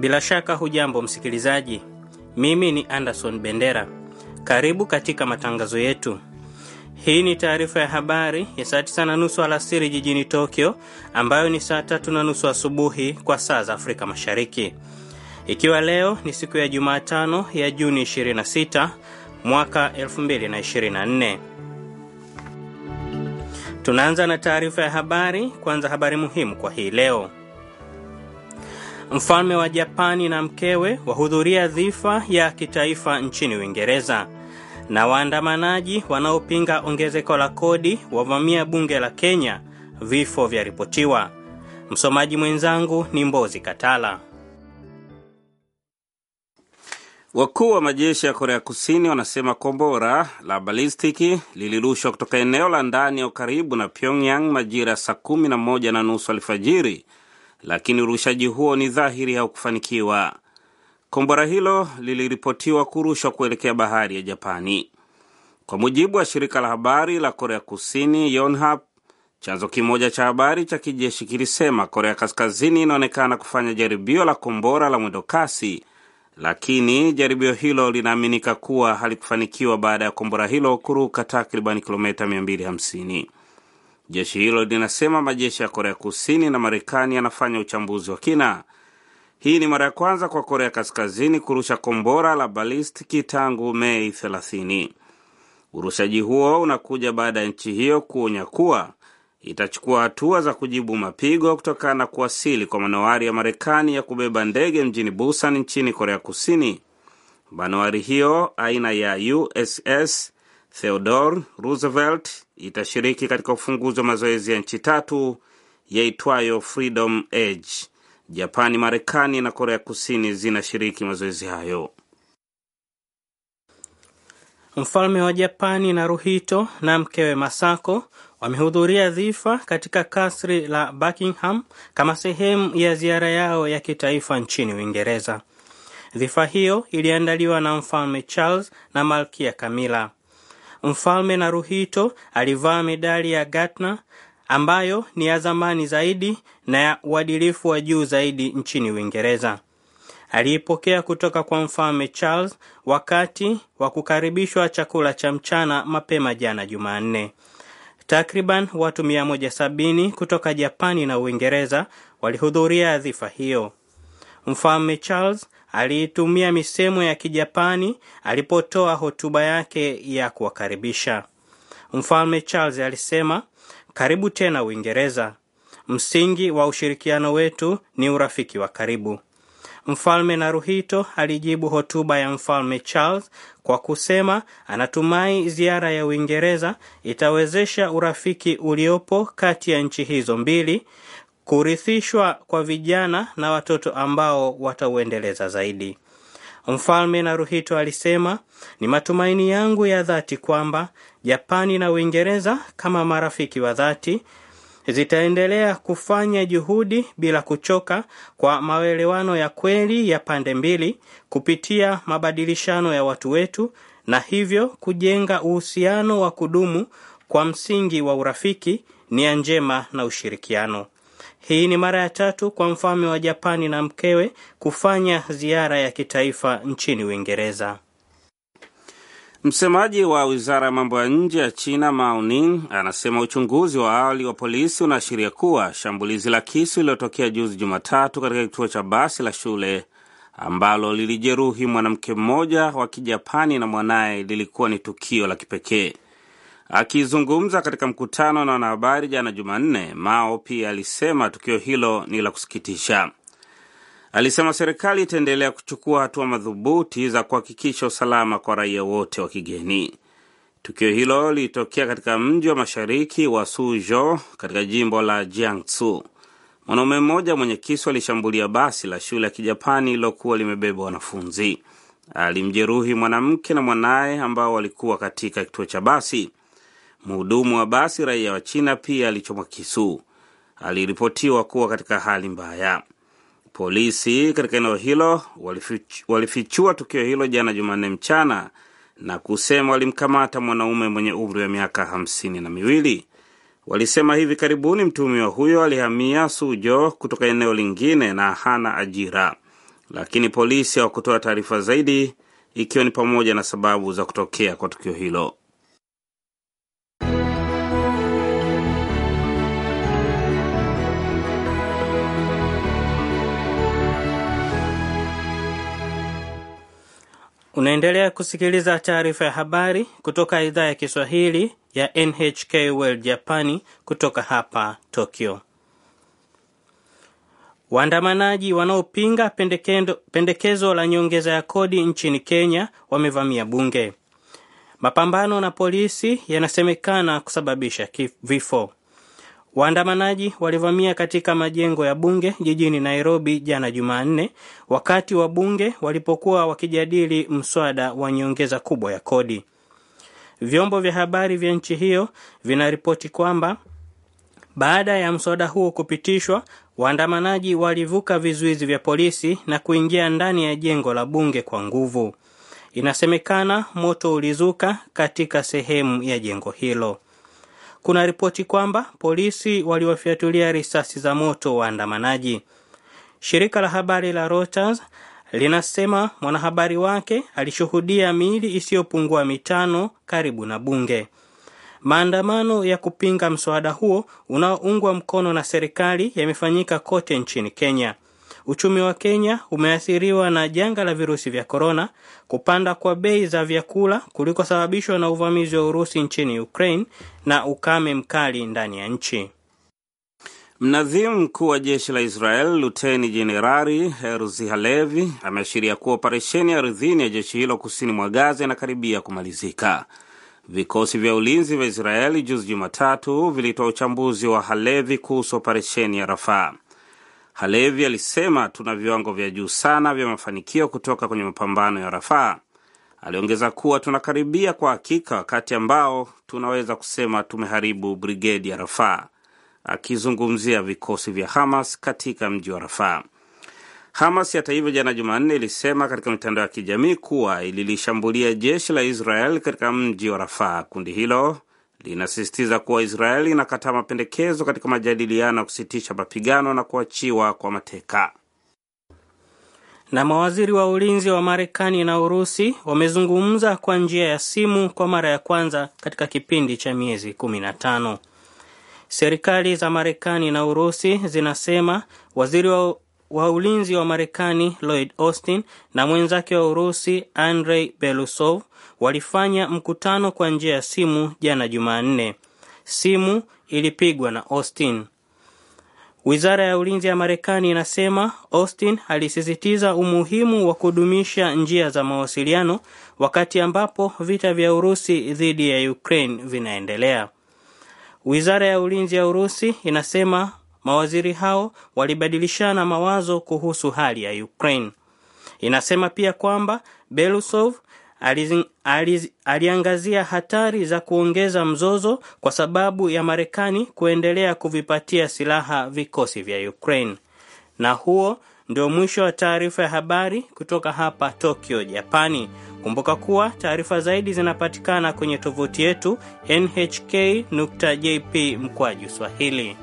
Bila shaka hujambo msikilizaji, mimi ni Anderson Bendera. Karibu katika matangazo yetu. Hii ni taarifa ya habari ya saa tisa na nusu alasiri jijini Tokyo, ambayo ni saa tatu na nusu asubuhi kwa saa za Afrika Mashariki, ikiwa leo ni siku ya Jumatano ya Juni 26 mwaka 224 Tunaanza na taarifa ya habari. Kwanza habari muhimu kwa hii leo. Mfalme wa Japani na mkewe wahudhuria dhifa ya kitaifa nchini Uingereza, na waandamanaji wanaopinga ongezeko la kodi wavamia bunge la Kenya, vifo vyaripotiwa. Msomaji mwenzangu ni Mbozi Katala. Wakuu wa majeshi ya Korea Kusini wanasema kombora la balistiki lilirushwa kutoka eneo la ndani au karibu na Pyongyang majira saa kumi na moja na nusu alfajiri, lakini urushaji huo ni dhahiri haukufanikiwa. Kombora hilo liliripotiwa kurushwa kuelekea bahari ya Japani, kwa mujibu wa shirika la habari la Korea Kusini Yonhap. Chanzo kimoja cha habari cha kijeshi kilisema Korea Kaskazini inaonekana kufanya jaribio la kombora la mwendo kasi, lakini jaribio hilo linaaminika kuwa halikufanikiwa baada ya kombora hilo kuruka takriban kilomita 250. Jeshi hilo linasema majeshi ya Korea Kusini na Marekani yanafanya uchambuzi wa kina. Hii ni mara ya kwanza kwa Korea Kaskazini kurusha kombora la balistiki tangu Mei 30. Urushaji huo unakuja baada ya nchi hiyo kuonya kuwa itachukua hatua za kujibu mapigo kutokana na kuwasili kwa manowari ya Marekani ya kubeba ndege mjini Busan nchini Korea Kusini. Manowari hiyo aina ya USS Theodore Roosevelt itashiriki katika ufunguzi wa mazoezi ya nchi tatu yaitwayo Freedom Edge. Japani, Marekani na Korea Kusini zinashiriki mazoezi hayo. Mfalme wa Japani Naruhito na mkewe Masako wamehudhuria dhifa katika kasri la Buckingham kama sehemu ya ziara yao ya kitaifa nchini Uingereza. Dhifa hiyo iliandaliwa na Mfalme Charles na Malkia Camilla. Mfalme Naruhito alivaa medali ya Gatna ambayo ni ya zamani zaidi na ya uadilifu wa juu zaidi nchini Uingereza. Aliipokea kutoka kwa Mfalme Charles wakati wa kukaribishwa chakula cha mchana mapema jana Jumanne. Takriban watu 170 kutoka Japani na Uingereza walihudhuria adhifa hiyo. Mfalme Charles aliitumia misemo ya Kijapani alipotoa hotuba yake ya kuwakaribisha. Mfalme Charles alisema, karibu tena Uingereza. Msingi wa ushirikiano wetu ni urafiki wa karibu. Mfalme Naruhito alijibu hotuba ya Mfalme Charles kwa kusema anatumai ziara ya Uingereza itawezesha urafiki uliopo kati ya nchi hizo mbili kurithishwa kwa vijana na watoto ambao watauendeleza zaidi. Mfalme Naruhito alisema, ni matumaini yangu ya dhati kwamba Japani na Uingereza kama marafiki wa dhati zitaendelea kufanya juhudi bila kuchoka kwa maelewano ya kweli ya pande mbili kupitia mabadilishano ya watu wetu na hivyo kujenga uhusiano wa kudumu kwa msingi wa urafiki, nia njema na ushirikiano. Hii ni mara ya tatu kwa mfalme wa Japani na mkewe kufanya ziara ya kitaifa nchini Uingereza. Msemaji wa wizara ya mambo ya nje ya China Mao Ning anasema uchunguzi wa awali wa polisi unaashiria kuwa shambulizi la kisu lililotokea juzi Jumatatu katika kituo cha basi la shule ambalo lilijeruhi mwanamke mmoja wa Kijapani na mwanaye lilikuwa ni tukio la kipekee. Akizungumza katika mkutano na wanahabari jana Jumanne, Mao pia alisema tukio hilo ni la kusikitisha. Alisema serikali itaendelea kuchukua hatua madhubuti za kuhakikisha usalama kwa raia wote wa kigeni. Tukio hilo lilitokea katika mji wa mashariki wa Suzhou katika jimbo la Jiangsu. Mwanaume mmoja mwenye kisu alishambulia basi la shule ya Kijapani lilokuwa limebeba wanafunzi. Alimjeruhi mwanamke na mwanaye ambao walikuwa katika kituo cha basi. Mhudumu wa basi raia wa China pia alichomwa kisu. Aliripotiwa kuwa katika hali mbaya. Polisi katika eneo hilo walifichua, walifichua tukio hilo jana Jumanne mchana na kusema walimkamata mwanaume mwenye umri wa miaka hamsini na miwili. Walisema hivi karibuni mtuhumiwa huyo alihamia Sujo kutoka eneo lingine na hana ajira. lakini polisi hawakutoa taarifa zaidi, ikiwa ni pamoja na sababu za kutokea kwa tukio hilo. Unaendelea kusikiliza taarifa ya habari kutoka idhaa ya Kiswahili ya NHK World Japani kutoka hapa Tokyo. Waandamanaji wanaopinga pendekezo la nyongeza ya kodi nchini Kenya wamevamia bunge. Mapambano na polisi yanasemekana kusababisha vifo. Waandamanaji walivamia katika majengo ya bunge jijini Nairobi jana Jumanne, wakati wa bunge walipokuwa wakijadili mswada wa nyongeza kubwa ya kodi. Vyombo vya habari vya nchi hiyo vinaripoti kwamba baada ya mswada huo kupitishwa, waandamanaji walivuka vizuizi vya polisi na kuingia ndani ya jengo la bunge kwa nguvu. Inasemekana moto ulizuka katika sehemu ya jengo hilo. Kuna ripoti kwamba polisi waliwafyatulia risasi za moto waandamanaji. Shirika la habari la Reuters linasema mwanahabari wake alishuhudia miili isiyopungua mitano karibu na bunge. Maandamano ya kupinga mswada huo unaoungwa mkono na serikali yamefanyika kote nchini Kenya. Uchumi wa Kenya umeathiriwa na janga la virusi vya korona, kupanda kwa bei za vyakula kulikosababishwa na uvamizi wa Urusi nchini Ukraine na ukame mkali ndani ya nchi. Mnadhimu mkuu wa jeshi la Israel Luteni Jenerali Herzi Halevi ameashiria kuwa operesheni ardhini ya jeshi hilo kusini mwa Gaza inakaribia kumalizika. Vikosi vya ulinzi vya Israeli juzi Jumatatu vilitoa uchambuzi wa Halevi kuhusu operesheni ya Rafaa. Halevi alisema tuna viwango vya juu sana vya mafanikio kutoka kwenye mapambano ya Rafaa. Aliongeza kuwa tunakaribia kwa hakika wakati ambao tunaweza kusema tumeharibu brigedi ya Rafaa, akizungumzia vikosi vya Hamas katika mji wa Rafaa. Hamas hata hivyo, jana Jumanne ilisema katika mitandao ya kijamii kuwa ililishambulia jeshi la Israel katika mji wa Rafaa. Kundi hilo linasisitiza kuwa Israeli inakataa mapendekezo katika majadiliano ya kusitisha mapigano na kuachiwa kwa mateka. Na mawaziri wa ulinzi wa Marekani na Urusi wamezungumza kwa njia ya simu kwa mara ya kwanza katika kipindi cha miezi 15. Serikali za Marekani na Urusi zinasema waziri wa wa ulinzi wa Marekani Lloyd Austin na mwenzake wa Urusi Andrei Belousov walifanya mkutano kwa njia ya simu jana Jumanne. Simu ilipigwa na Austin. Wizara ya ulinzi ya Marekani inasema Austin alisisitiza umuhimu wa kudumisha njia za mawasiliano wakati ambapo vita vya Urusi dhidi ya Ukraine vinaendelea. Wizara ya ulinzi ya Urusi inasema mawaziri hao walibadilishana mawazo kuhusu hali ya Ukraine. Inasema pia kwamba belusov aliz, aliz, aliangazia hatari za kuongeza mzozo kwa sababu ya Marekani kuendelea kuvipatia silaha vikosi vya Ukraine. Na huo ndio mwisho wa taarifa ya habari kutoka hapa Tokyo, Japani. Kumbuka kuwa taarifa zaidi zinapatikana kwenye tovuti yetu nhk nhk.jp mkwaju Swahili.